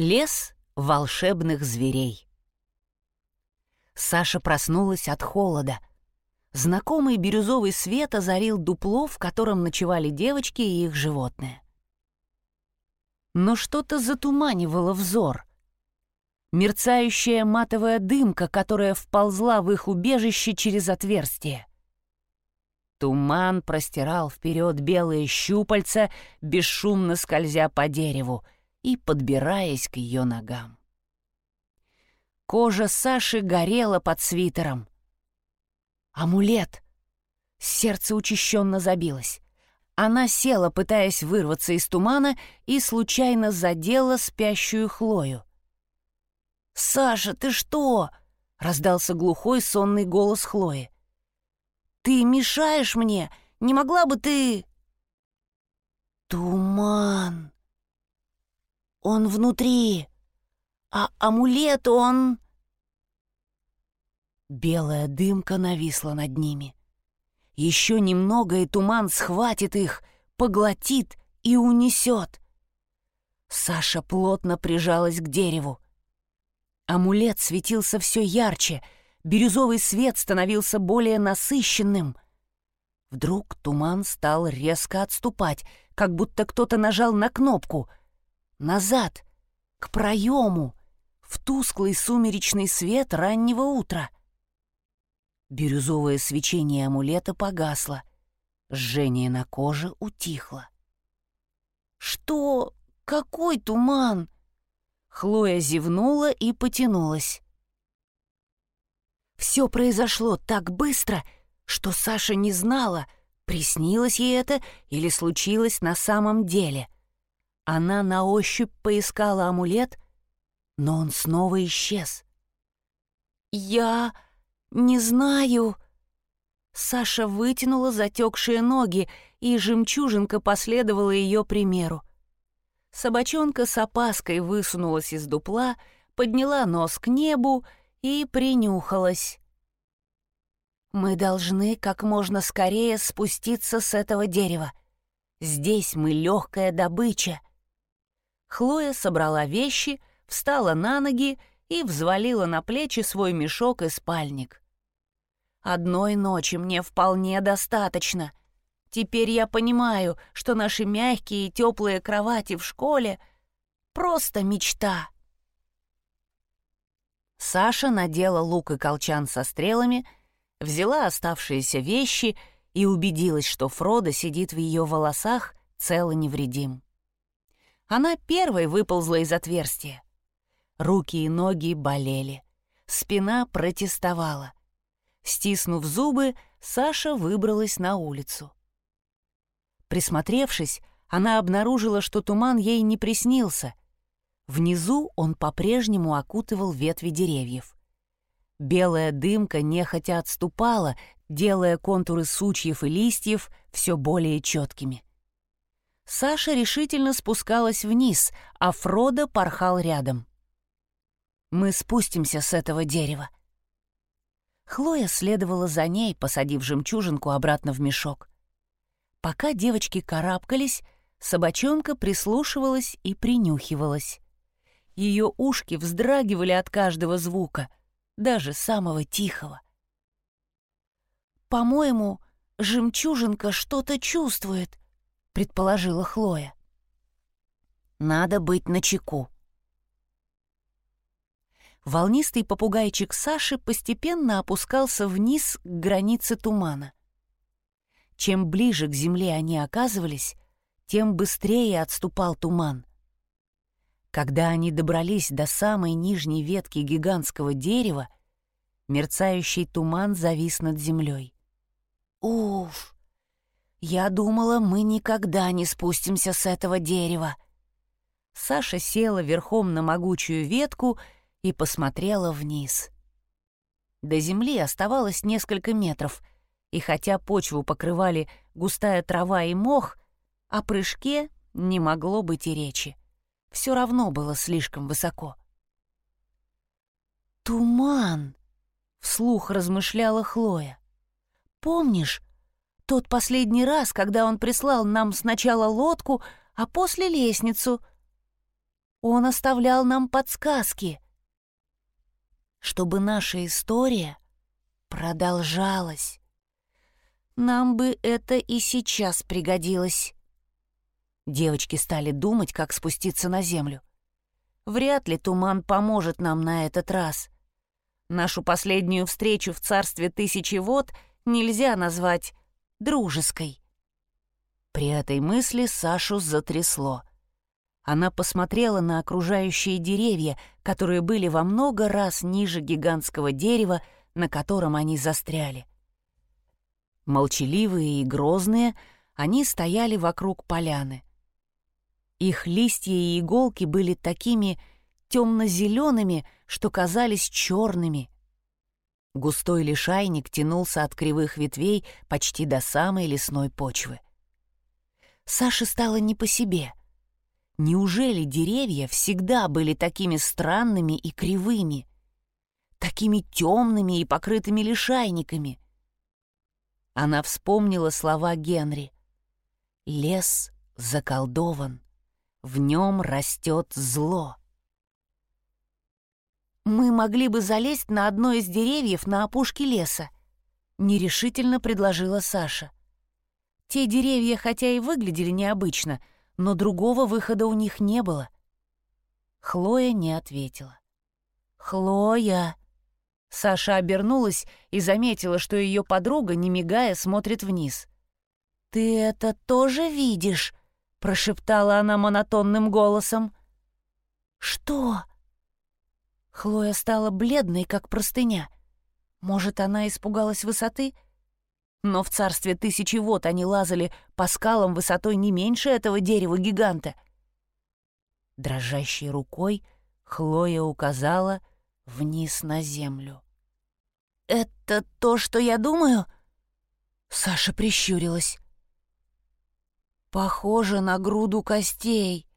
Лес волшебных зверей. Саша проснулась от холода. Знакомый бирюзовый свет озарил дупло, в котором ночевали девочки и их животные. Но что-то затуманивало взор. Мерцающая матовая дымка, которая вползла в их убежище через отверстие. Туман простирал вперед белые щупальца, бесшумно скользя по дереву — и подбираясь к ее ногам. Кожа Саши горела под свитером. Амулет! Сердце учащенно забилось. Она села, пытаясь вырваться из тумана, и случайно задела спящую Хлою. «Саша, ты что?» — раздался глухой сонный голос Хлои. «Ты мешаешь мне! Не могла бы ты...» «Туман!» Он внутри. А амулет он... Белая дымка нависла над ними. Еще немного, и туман схватит их, поглотит и унесет. Саша плотно прижалась к дереву. Амулет светился все ярче, бирюзовый свет становился более насыщенным. Вдруг туман стал резко отступать, как будто кто-то нажал на кнопку — назад, к проему, в тусклый сумеречный свет раннего утра. Бирюзовое свечение амулета погасло, жжение на коже утихло. «Что? Какой туман?» Хлоя зевнула и потянулась. Все произошло так быстро, что Саша не знала, приснилось ей это или случилось на самом деле — она на ощупь поискала амулет, но он снова исчез. «Я не знаю...» Саша вытянула затекшие ноги, и жемчужинка последовала ее примеру. Собачонка с опаской высунулась из дупла, подняла нос к небу и принюхалась. «Мы должны как можно скорее спуститься с этого дерева. Здесь мы легкая добыча. Хлоя собрала вещи, встала на ноги и взвалила на плечи свой мешок и спальник. «Одной ночи мне вполне достаточно. Теперь я понимаю, что наши мягкие и теплые кровати в школе — просто мечта». Саша надела лук и колчан со стрелами, взяла оставшиеся вещи и убедилась, что Фродо сидит в ее волосах цел и невредим. Она первой выползла из отверстия. Руки и ноги болели. Спина протестовала. Стиснув зубы, Саша выбралась на улицу. Присмотревшись, она обнаружила, что туман ей не приснился. Внизу он по-прежнему окутывал ветви деревьев. Белая дымка нехотя отступала, делая контуры сучьев и листьев все более четкими. Саша решительно спускалась вниз, а Фродо порхал рядом. «Мы спустимся с этого дерева». Хлоя следовала за ней, посадив жемчужинку обратно в мешок. Пока девочки карабкались, собачонка прислушивалась и принюхивалась. Ее ушки вздрагивали от каждого звука, даже самого тихого. «По-моему, жемчужинка что-то чувствует», предположила Хлоя. Надо быть начеку. Волнистый попугайчик Саши постепенно опускался вниз к границе тумана. Чем ближе к земле они оказывались, тем быстрее отступал туман. Когда они добрались до самой нижней ветки гигантского дерева, мерцающий туман завис над землей. «Уф!» «Я думала, мы никогда не спустимся с этого дерева». Саша села верхом на могучую ветку и посмотрела вниз. До земли оставалось несколько метров, и хотя почву покрывали густая трава и мох, о прыжке не могло быть и речи. Все равно было слишком высоко. «Туман!» — вслух размышляла Хлоя. «Помнишь, тот последний раз, когда он прислал нам сначала лодку, а после лестницу. Он оставлял нам подсказки, чтобы наша история продолжалась. Нам бы это и сейчас пригодилось. Девочки стали думать, как спуститься на землю. Вряд ли туман поможет нам на этот раз. Нашу последнюю встречу в царстве тысячи вод нельзя назвать дружеской. При этой мысли Сашу затрясло. Она посмотрела на окружающие деревья, которые были во много раз ниже гигантского дерева, на котором они застряли. Молчаливые и грозные, они стояли вокруг поляны. Их листья и иголки были такими темно-зелеными, что казались черными. Густой лишайник тянулся от кривых ветвей почти до самой лесной почвы. Саше стало не по себе. Неужели деревья всегда были такими странными и кривыми? Такими темными и покрытыми лишайниками? Она вспомнила слова Генри. «Лес заколдован, в нем растет зло». «Мы могли бы залезть на одно из деревьев на опушке леса», — нерешительно предложила Саша. Те деревья, хотя и выглядели необычно, но другого выхода у них не было. Хлоя не ответила. «Хлоя!» Саша обернулась и заметила, что ее подруга, не мигая, смотрит вниз. «Ты это тоже видишь?» — прошептала она монотонным голосом. «Что?» Хлоя стала бледной, как простыня. Может, она испугалась высоты? Но в царстве тысячи вод они лазали по скалам высотой не меньше этого дерева-гиганта. Дрожащей рукой Хлоя указала — вниз на землю. «Это то, что я думаю?» Саша прищурилась. «Похоже на груду костей».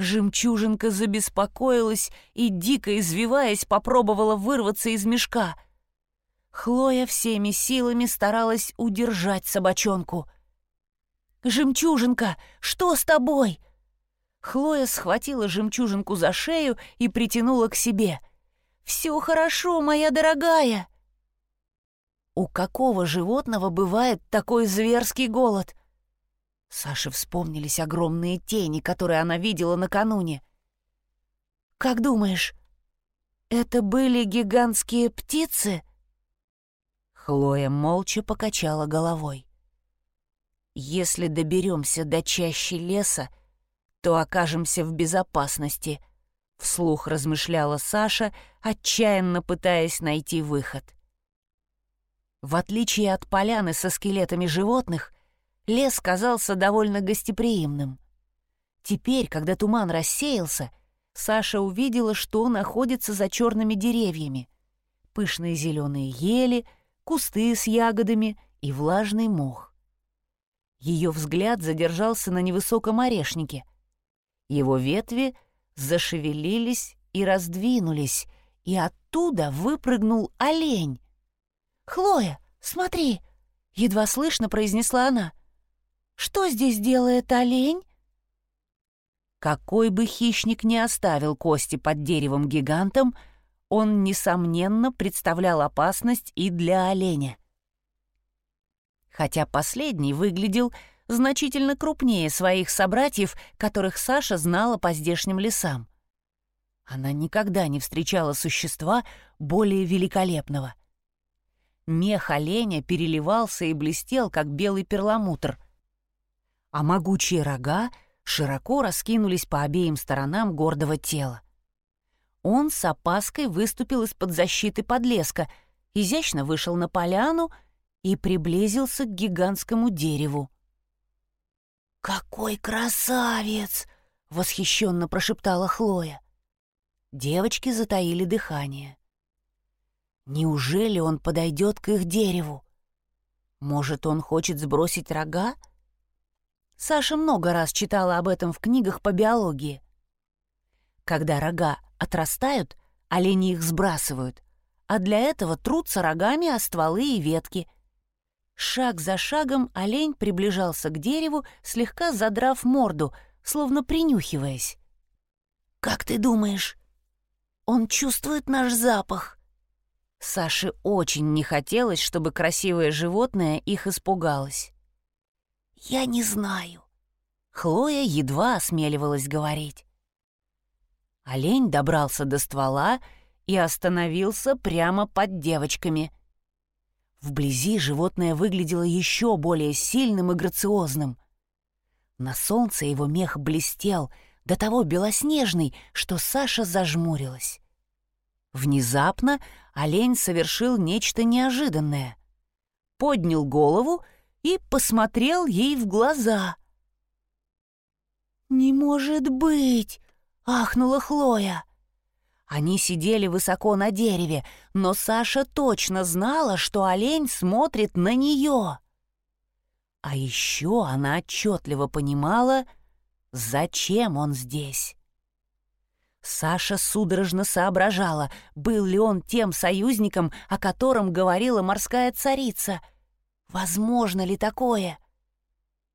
Жемчужинка забеспокоилась и, дико извиваясь, попробовала вырваться из мешка. Хлоя всеми силами старалась удержать собачонку. «Жемчужинка, что с тобой?» Хлоя схватила жемчужинку за шею и притянула к себе. «Все хорошо, моя дорогая!» У какого животного бывает такой зверский голод? Саше вспомнились огромные тени, которые она видела накануне. «Как думаешь, это были гигантские птицы?» Хлоя молча покачала головой. «Если доберемся до чащи леса, то окажемся в безопасности», — вслух размышляла Саша, отчаянно пытаясь найти выход. В отличие от поляны со скелетами животных, лес казался довольно гостеприимным. Теперь, когда туман рассеялся, Саша увидела, что находится за черными деревьями. Пышные зеленые ели, кусты с ягодами и влажный мох. Ее взгляд задержался на невысоком орешнике, его ветви зашевелились и раздвинулись, и оттуда выпрыгнул олень. «Хлоя, смотри!» — едва слышно произнесла она. «Что здесь делает олень?» Какой бы хищник ни оставил кости под деревом гигантом, он, несомненно, представлял опасность и для оленя. Хотя последний выглядел значительно крупнее своих собратьев, которых Саша знала по здешним лесам. Она никогда не встречала существа более великолепного. Мех оленя переливался и блестел, как белый перламутр, а могучие рога широко раскинулись по обеим сторонам гордого тела. Он с опаской выступил из-под защиты подлеска, изящно вышел на поляну и приблизился к гигантскому дереву. «Какой красавец!» — восхищенно прошептала Хлоя. Девочки затаили дыхание. Неужели он подойдет к их дереву? Может, он хочет сбросить рога? Саша много раз читала об этом в книгах по биологии. Когда рога отрастают, олени их сбрасывают, а для этого трутся рогами о стволы и ветки — Шаг за шагом олень приближался к дереву, слегка задрав морду, словно принюхиваясь. «Как ты думаешь, он чувствует наш запах?» Саше очень не хотелось, чтобы красивое животное их испугалось. «Я не знаю». Хлоя едва осмеливалась говорить. Олень добрался до ствола и остановился прямо под девочками. Вблизи животное выглядело еще более сильным и грациозным. На солнце его мех блестел, до того белоснежный, что Саша зажмурилась. Внезапно олень совершил нечто неожиданное. Поднял голову и посмотрел ей в глаза. «Не может быть!» — ахнула Хлоя. Они сидели высоко на дереве, но Саша точно знала, что олень смотрит на нее. А еще она отчетливо понимала, зачем он здесь. Саша судорожно соображала, был ли он тем союзником, о котором говорила морская царица. Возможно ли такое?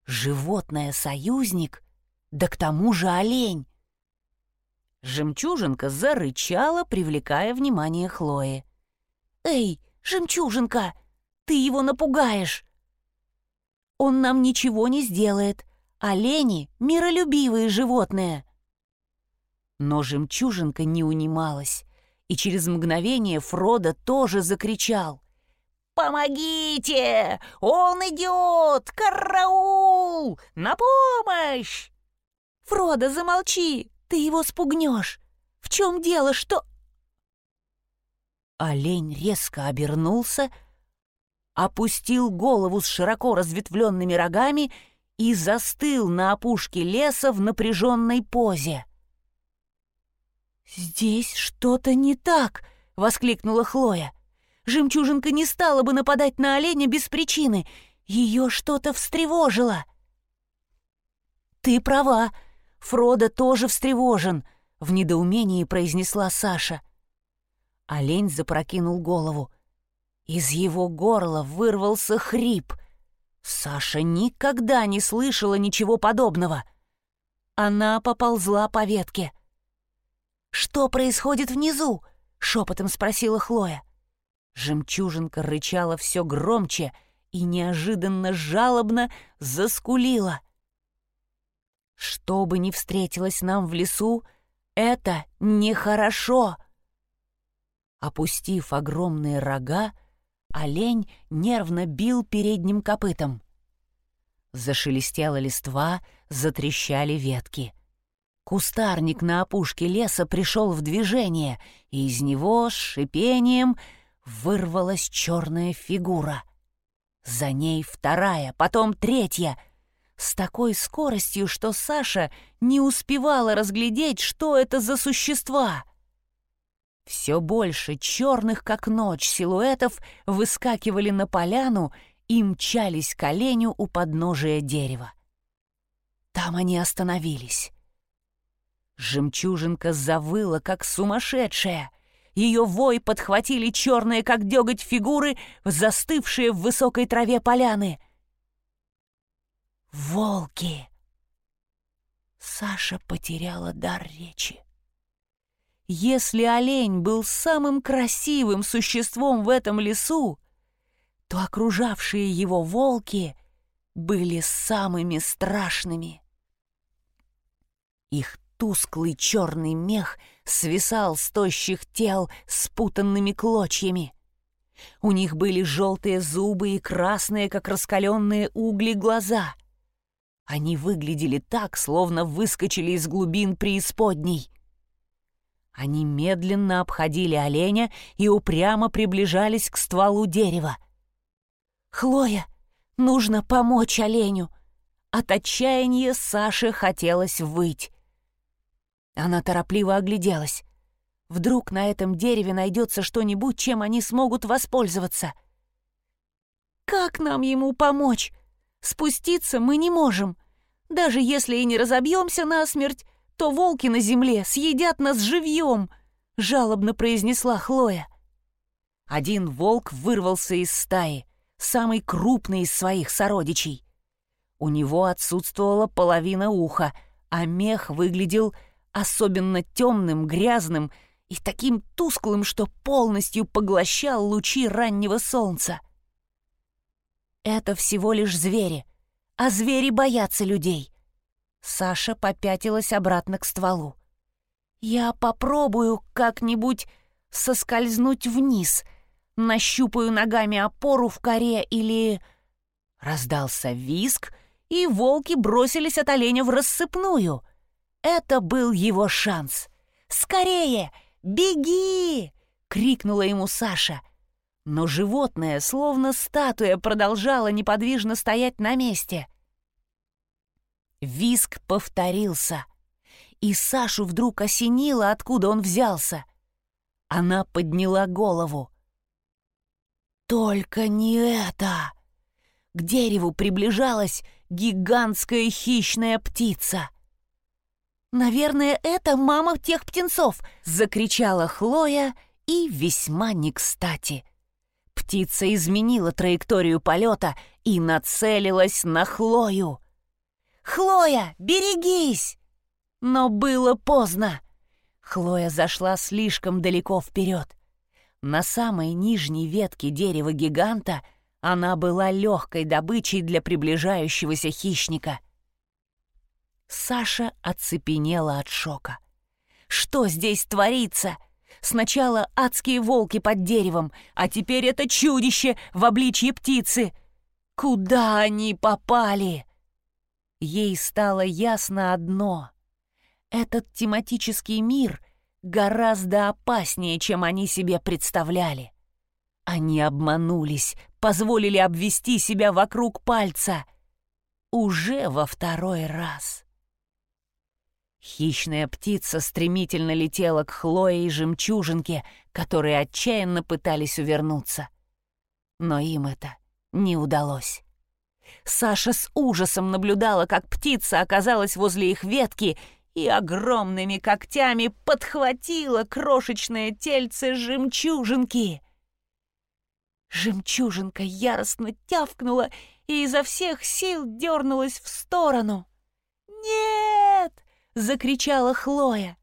Животное-союзник? Да к тому же олень. Жемчужинка зарычала, привлекая внимание Хлои. «Эй, жемчужинка, ты его напугаешь!» «Он нам ничего не сделает. Олени — миролюбивые животные!» Но жемчужинка не унималась, и через мгновение Фродо тоже закричал. «Помогите! Он идет! Караул! На помощь!» «Фродо, замолчи! Ты его спугнешь! В чем дело, что...» Олень резко обернулся, опустил голову с широко разветвленными рогами и застыл на опушке леса в напряженной позе. «Здесь что-то не так!» — воскликнула Хлоя. «Жемчужинка не стала бы нападать на оленя без причины. Ее что-то встревожило». «Ты права. Фродо тоже встревожен», — в недоумении произнесла Саша. Олень запрокинул голову. Из его горла вырвался хрип. Саша никогда не слышала ничего подобного. Она поползла по ветке — «Что происходит внизу?» — шепотом спросила Хлоя. Жемчужинка рычала все громче и неожиданно жалобно заскулила. «Что бы ни встретилось нам в лесу, это нехорошо!» Опустив огромные рога, олень нервно бил передним копытом. Зашелестела листва, затрещали ветки — Кустарник на опушке леса пришел в движение, и из него с шипением вырвалась черная фигура. За ней вторая, потом третья. С такой скоростью, что Саша не успевала разглядеть, что это за существа. Все больше черных, как ночь, силуэтов выскакивали на поляну и мчались к оленю у подножия дерева. Там они остановились. Жемчужинка завыла, как сумасшедшая. Ее вой подхватили черные, как деготь, фигуры, застывшие в высокой траве поляны. Волки! Саша потеряла дар речи. Если олень был самым красивым существом в этом лесу, то окружавшие его волки были самыми страшными. Их Тусклый черный мех свисал с тощих тел спутанными клочьями. У них были желтые зубы и красные, как раскаленные угли, глаза. Они выглядели так, словно выскочили из глубин преисподней. Они медленно обходили оленя и упрямо приближались к стволу дерева. «Хлоя, нужно помочь оленю!» От отчаяния Саше хотелось выть. Она торопливо огляделась. Вдруг на этом дереве найдется что-нибудь, чем они смогут воспользоваться. «Как нам ему помочь? Спуститься мы не можем. Даже если и не разобьемся насмерть, то волки на земле съедят нас живьем», — жалобно произнесла Хлоя. Один волк вырвался из стаи, самый крупный из своих сородичей. У него отсутствовала половина уха, а мех выглядел особенно темным, грязным и таким тусклым, что полностью поглощал лучи раннего солнца. Это всего лишь звери, а звери боятся людей. Саша попятилась обратно к стволу. Я попробую как-нибудь соскользнуть вниз, нащупаю ногами опору в коре или... Раздался виск, и волки бросились от оленя в рассыпную. Это был его шанс. «Скорее! Беги!» — крикнула ему Саша. Но животное, словно статуя, продолжало неподвижно стоять на месте. Виск повторился, и Сашу вдруг осенило, откуда он взялся. Она подняла голову. «Только не это!» К дереву приближалась гигантская хищная птица. «Наверное, это мама тех птенцов!» — закричала Хлоя и весьма не кстати. Птица изменила траекторию полета и нацелилась на Хлою. «Хлоя, берегись!» Но было поздно. Хлоя зашла слишком далеко вперед. На самой нижней ветке дерева гиганта она была легкой добычей для приближающегося хищника. Саша оцепенела от шока. «Что здесь творится?» Сначала адские волки под деревом, а теперь это чудище в обличье птицы. Куда они попали? Ей стало ясно одно. Этот тематический мир гораздо опаснее, чем они себе представляли. Они обманулись, позволили обвести себя вокруг пальца. Уже во второй раз. Хищная птица стремительно летела к Хлое и жемчужинке, которые отчаянно пытались увернуться. Но им это не удалось. Саша с ужасом наблюдала, как птица оказалась возле их ветки и огромными когтями подхватила крошечное тельце жемчужинки. Жемчужинка яростно тявкнула и изо всех сил дернулась в сторону. «Нет!» — закричала Хлоя.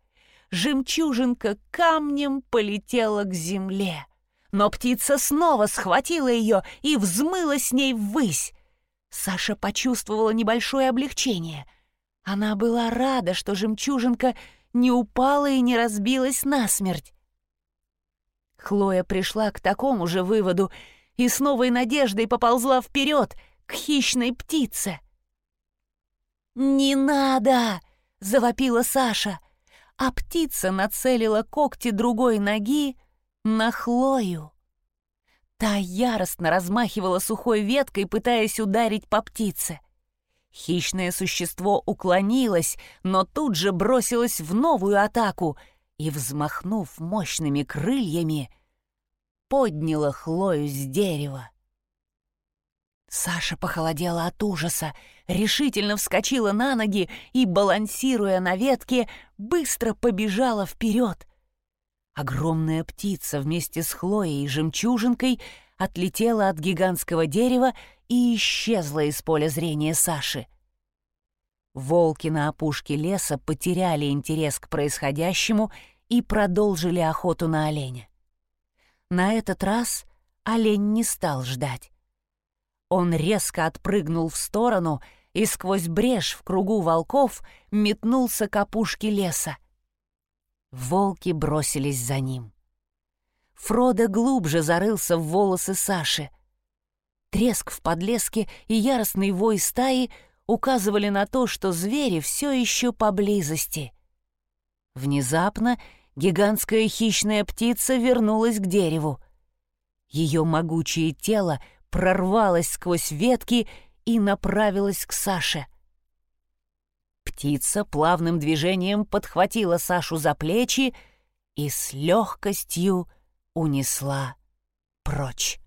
Жемчужинка камнем полетела к земле. Но птица снова схватила ее и взмыла с ней ввысь. Саша почувствовала небольшое облегчение. Она была рада, что жемчужинка не упала и не разбилась насмерть. Хлоя пришла к такому же выводу и с новой надеждой поползла вперед к хищной птице. «Не надо!» Завопила Саша, а птица нацелила когти другой ноги на Хлою. Та яростно размахивала сухой веткой, пытаясь ударить по птице. Хищное существо уклонилось, но тут же бросилось в новую атаку и, взмахнув мощными крыльями, подняла Хлою с дерева. Саша похолодела от ужаса, решительно вскочила на ноги и, балансируя на ветке, быстро побежала вперед. Огромная птица вместе с Хлоей и жемчужинкой отлетела от гигантского дерева и исчезла из поля зрения Саши. Волки на опушке леса потеряли интерес к происходящему и продолжили охоту на оленя. На этот раз олень не стал ждать. Он резко отпрыгнул в сторону и сквозь брешь в кругу волков метнулся к опушке леса. Волки бросились за ним. Фродо глубже зарылся в волосы Саши. Треск в подлеске и яростный вой стаи указывали на то, что звери все еще поблизости. Внезапно гигантская хищная птица вернулась к дереву. Ее могучее тело прорвалась сквозь ветки и направилась к Саше. Птица плавным движением подхватила Сашу за плечи и с легкостью унесла прочь.